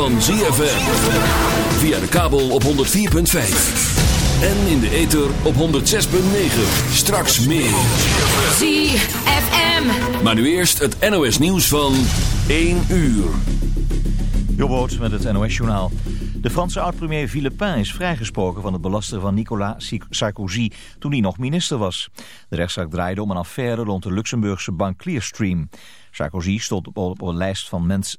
van ZFM. Via de kabel op 104.5. En in de ether op 106.9. Straks meer. ZFM. Maar nu eerst het NOS nieuws van 1 uur. Jobboot met het NOS-journaal. De Franse oud-premier Villepin is vrijgesproken van het belasteren van Nicolas Sarkozy toen hij nog minister was. De rechtszaak draaide om een affaire rond de Luxemburgse bank Clearstream. Sarkozy stond op, op een lijst van mensen...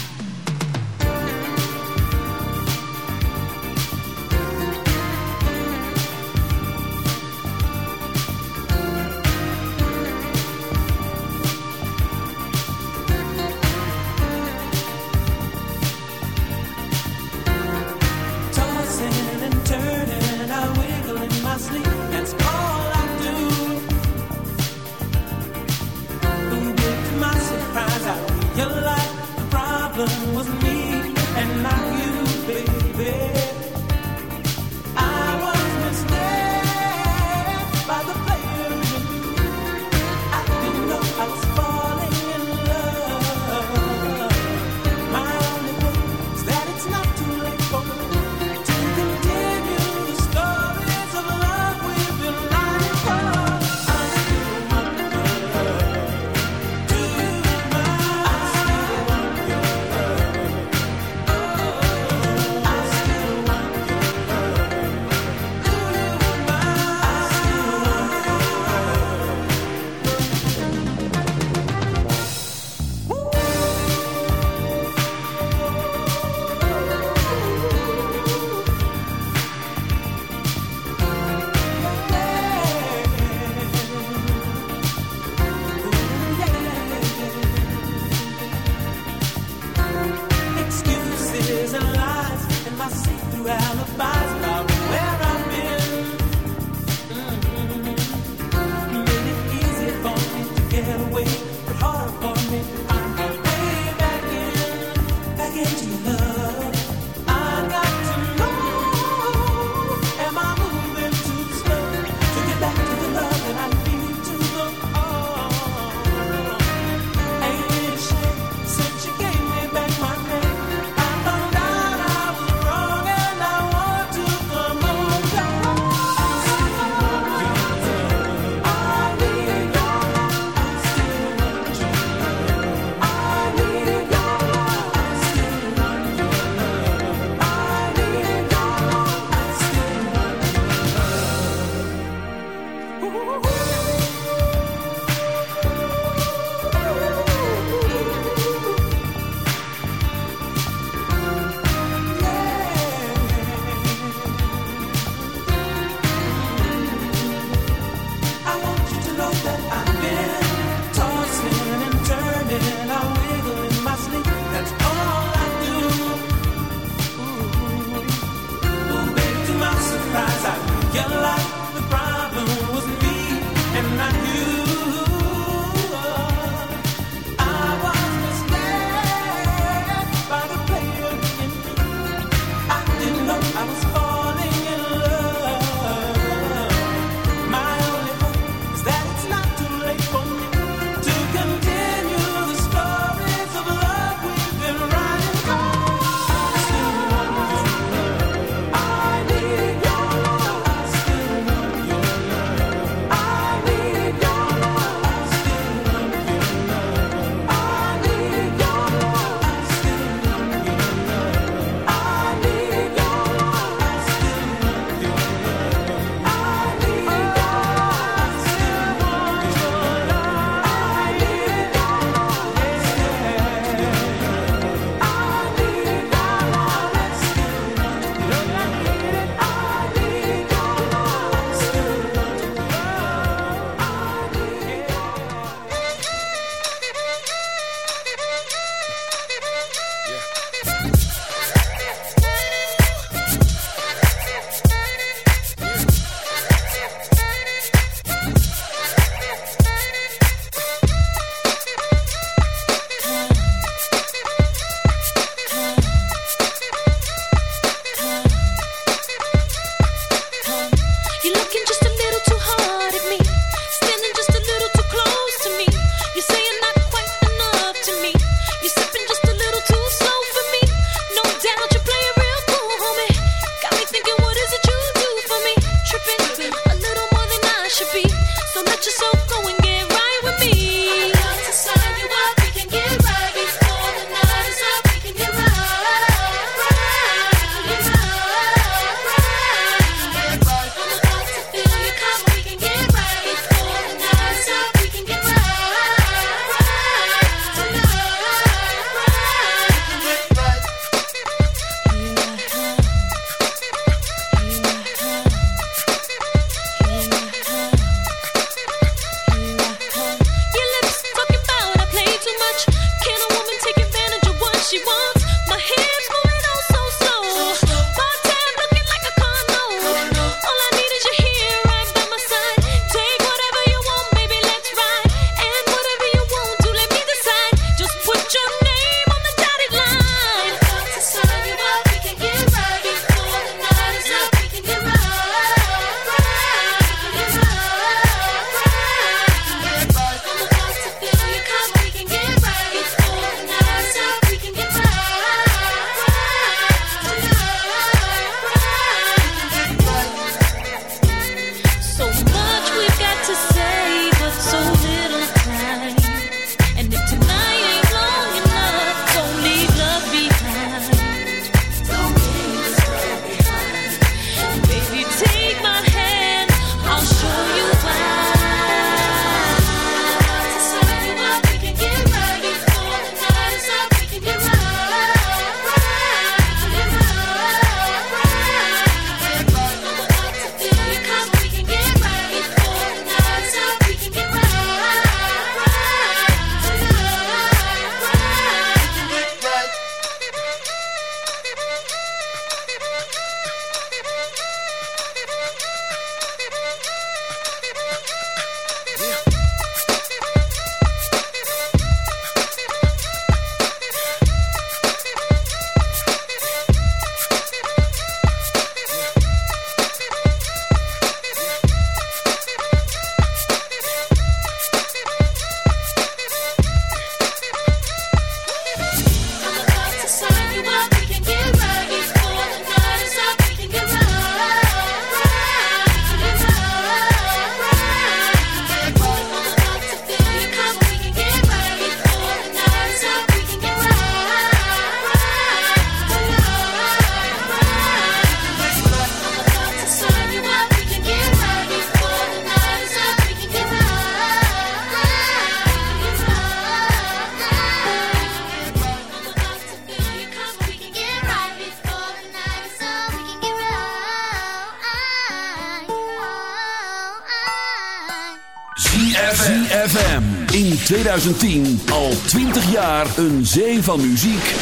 2010 al 20 jaar een zee van muziek.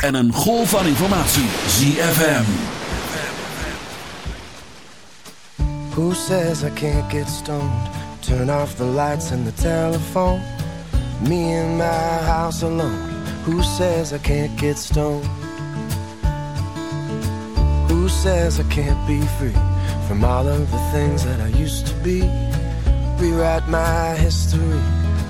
En een golf van informatie. ZFM. Who says I can't get stoned? Turn off the lights and the telephone. Me in my house alone. Who says I can't get stoned? Who says I can't be free from all of the things that I used to be? Rewrite my history.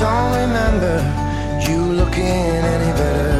Don't remember you looking any better.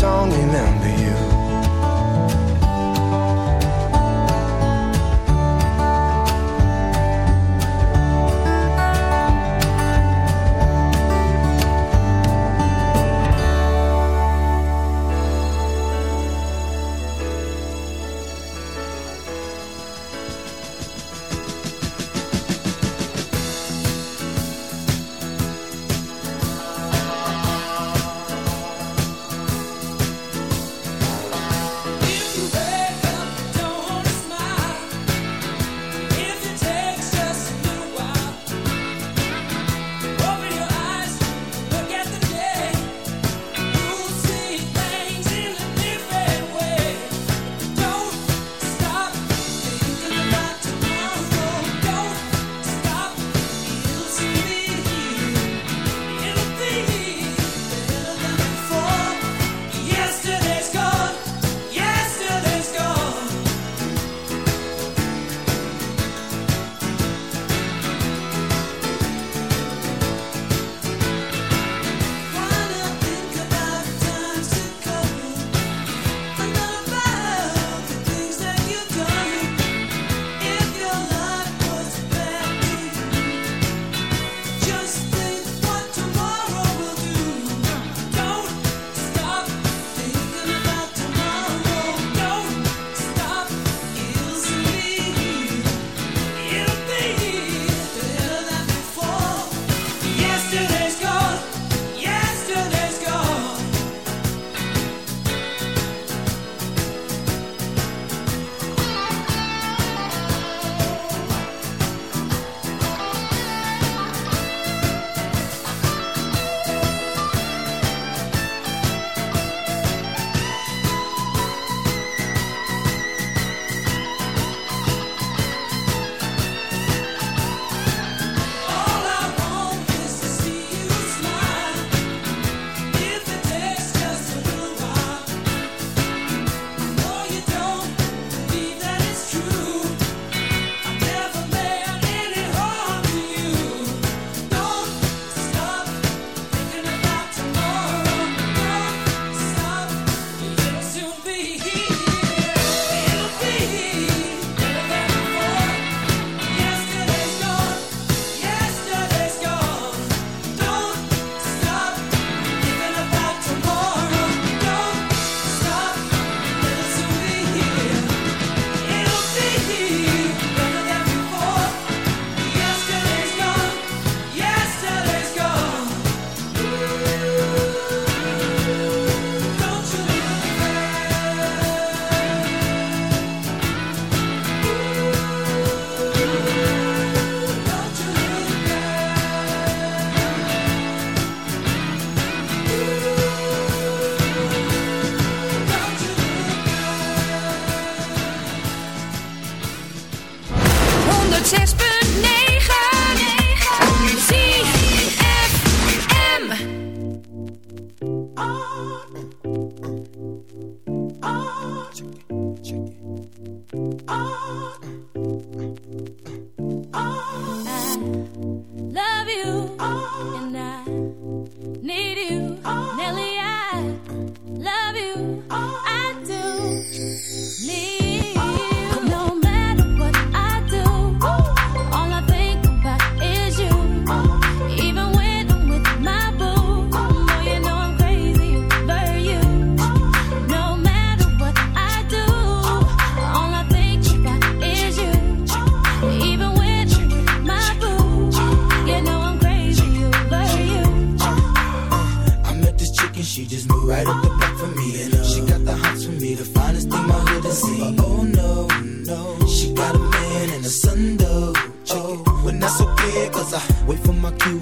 找你们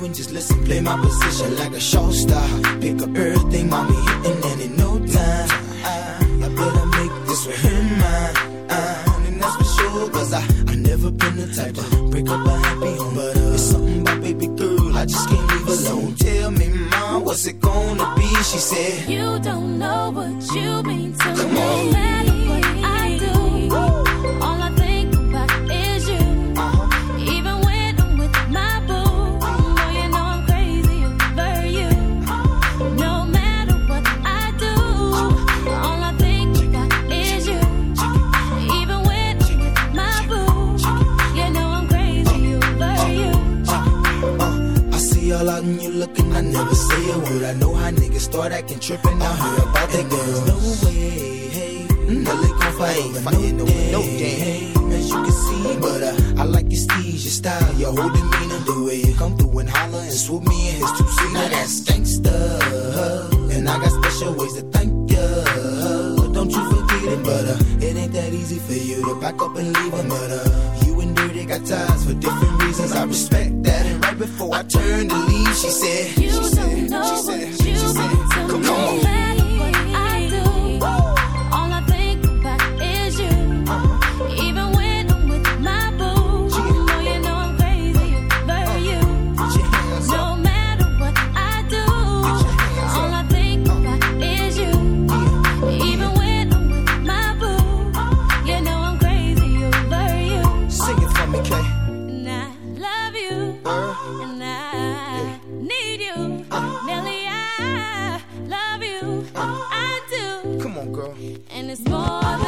and just listen. Play my position like a show star. Pick up everything, mommy, hitting, and in no time, I, I better make this with him mine. I, and that's for sure, cause I, I never been the type to break up a happy home. But uh, it's something about baby girl, I just can't leave alone. Tell me, mom, what's it gonna be? She said, You don't know what you mean tripping out here about that girl. No way, hey. Mm-hmm. No, Well, gon' fight no, game. no As you can see, but uh, I like your steeze, your style, your whole demeanor, the way you come through and holler and swoop me in his two seat. Now that's gangsta, and I got special ways to thank you. Don't you forget it, but uh, it ain't that easy for you to back up and leave and it's more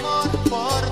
amor por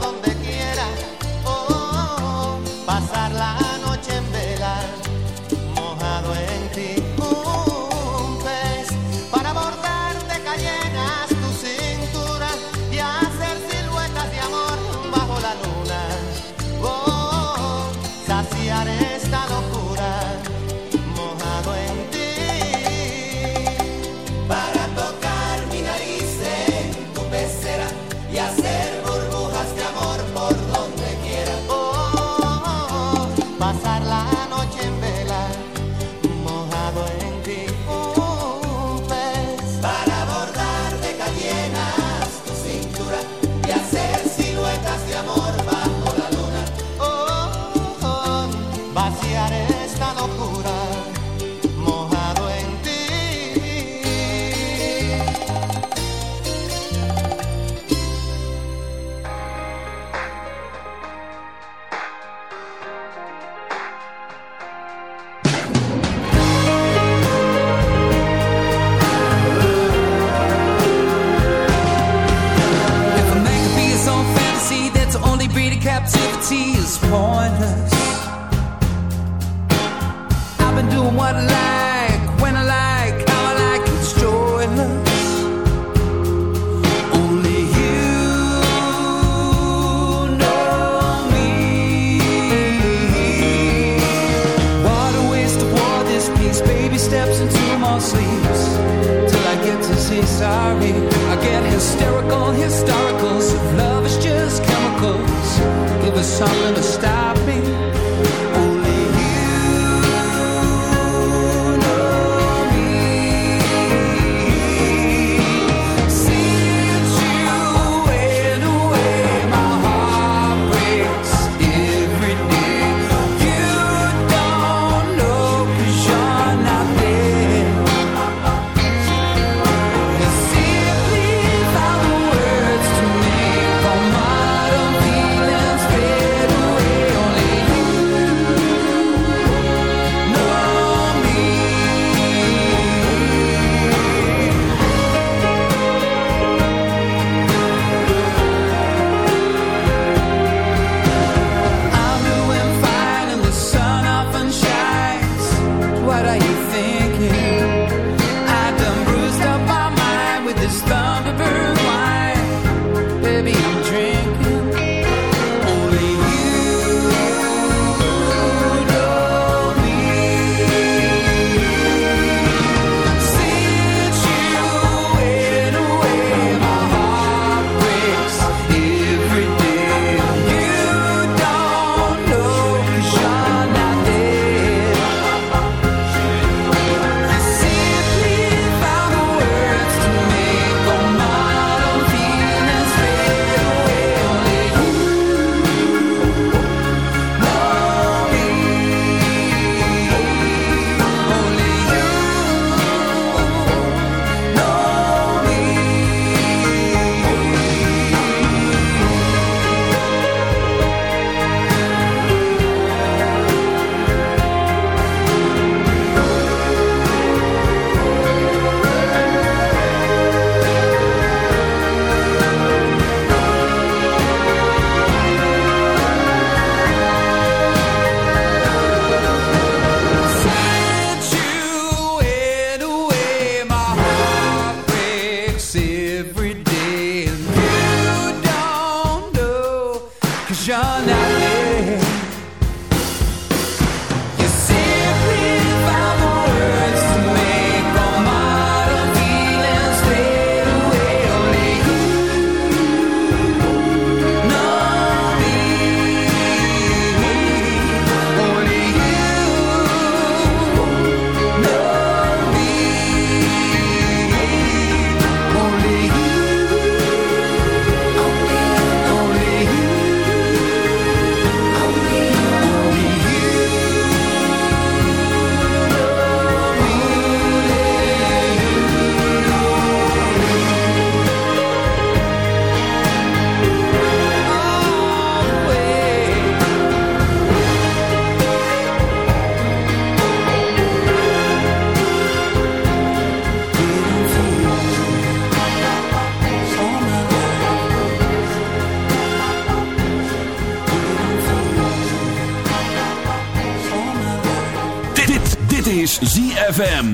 baby steps into my sleeves till I get to say sorry. I get hysterical, historical. So love is just chemicals. Give us something to stop me.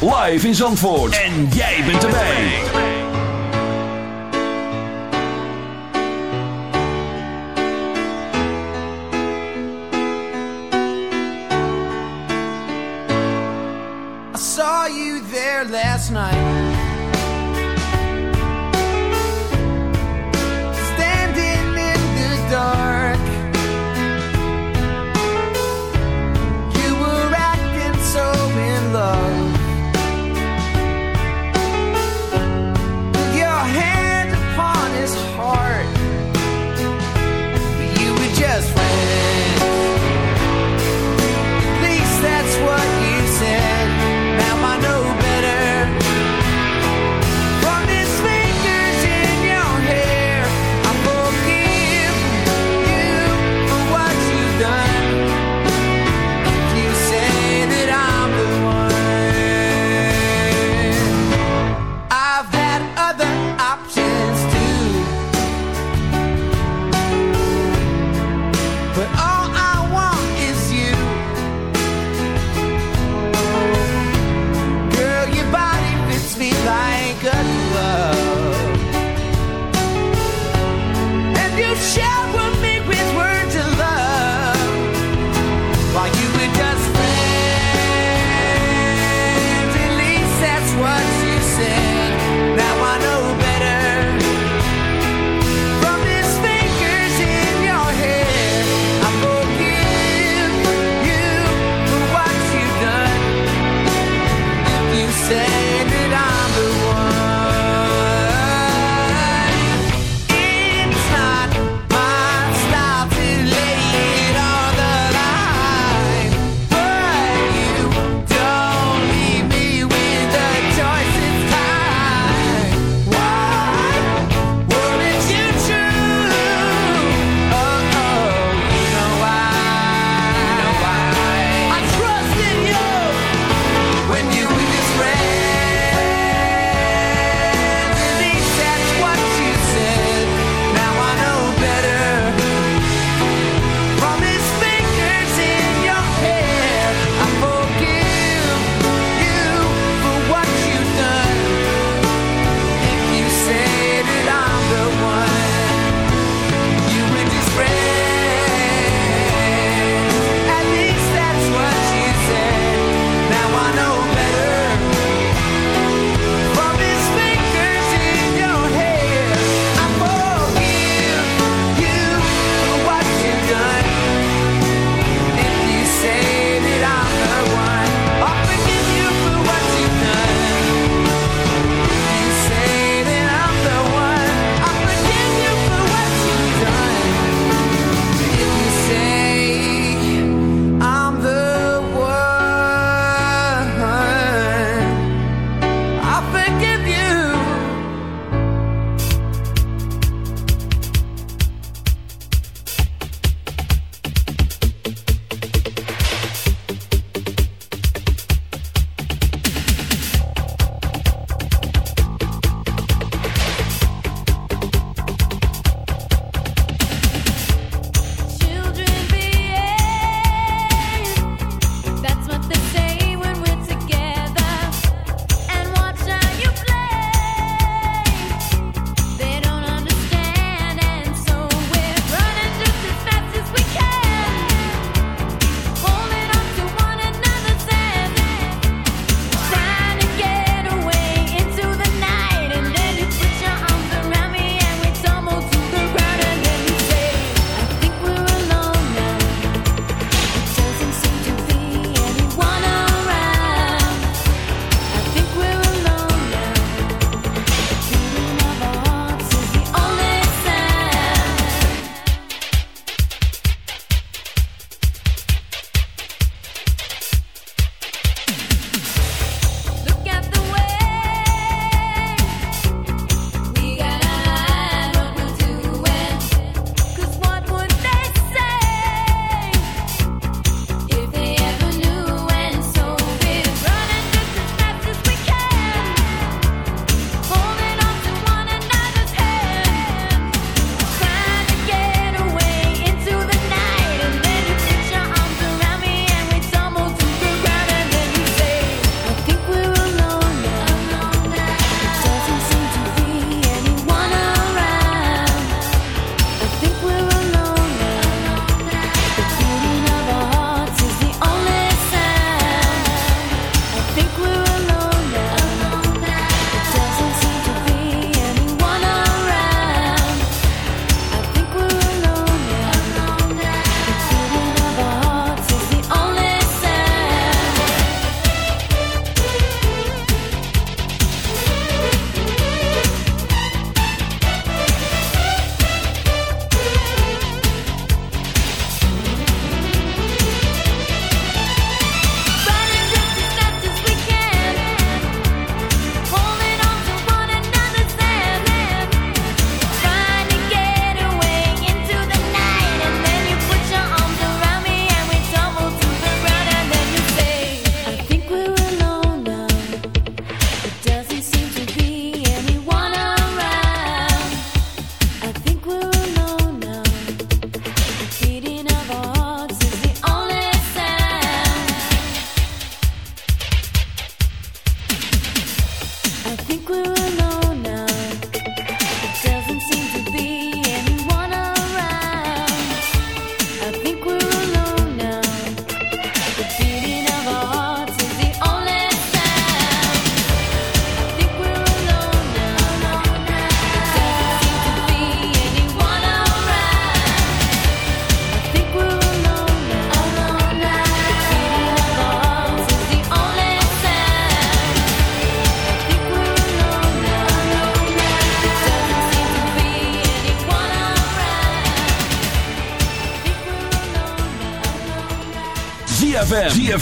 Live in Zandvoort. En jij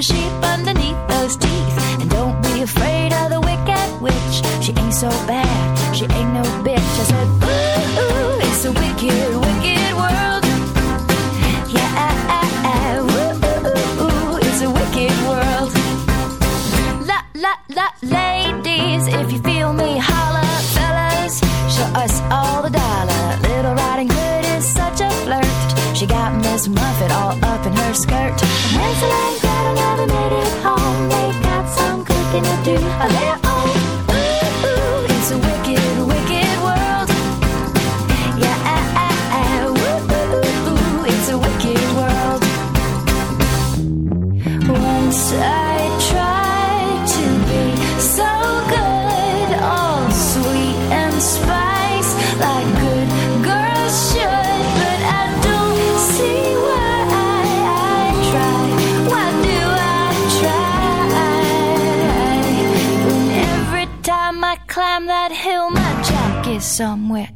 a sheep underneath those teeth. And don't be afraid of the wicked witch. She ain't so bad, she ain't no bitch. I said, ooh, ooh it's a wicked little do. A allais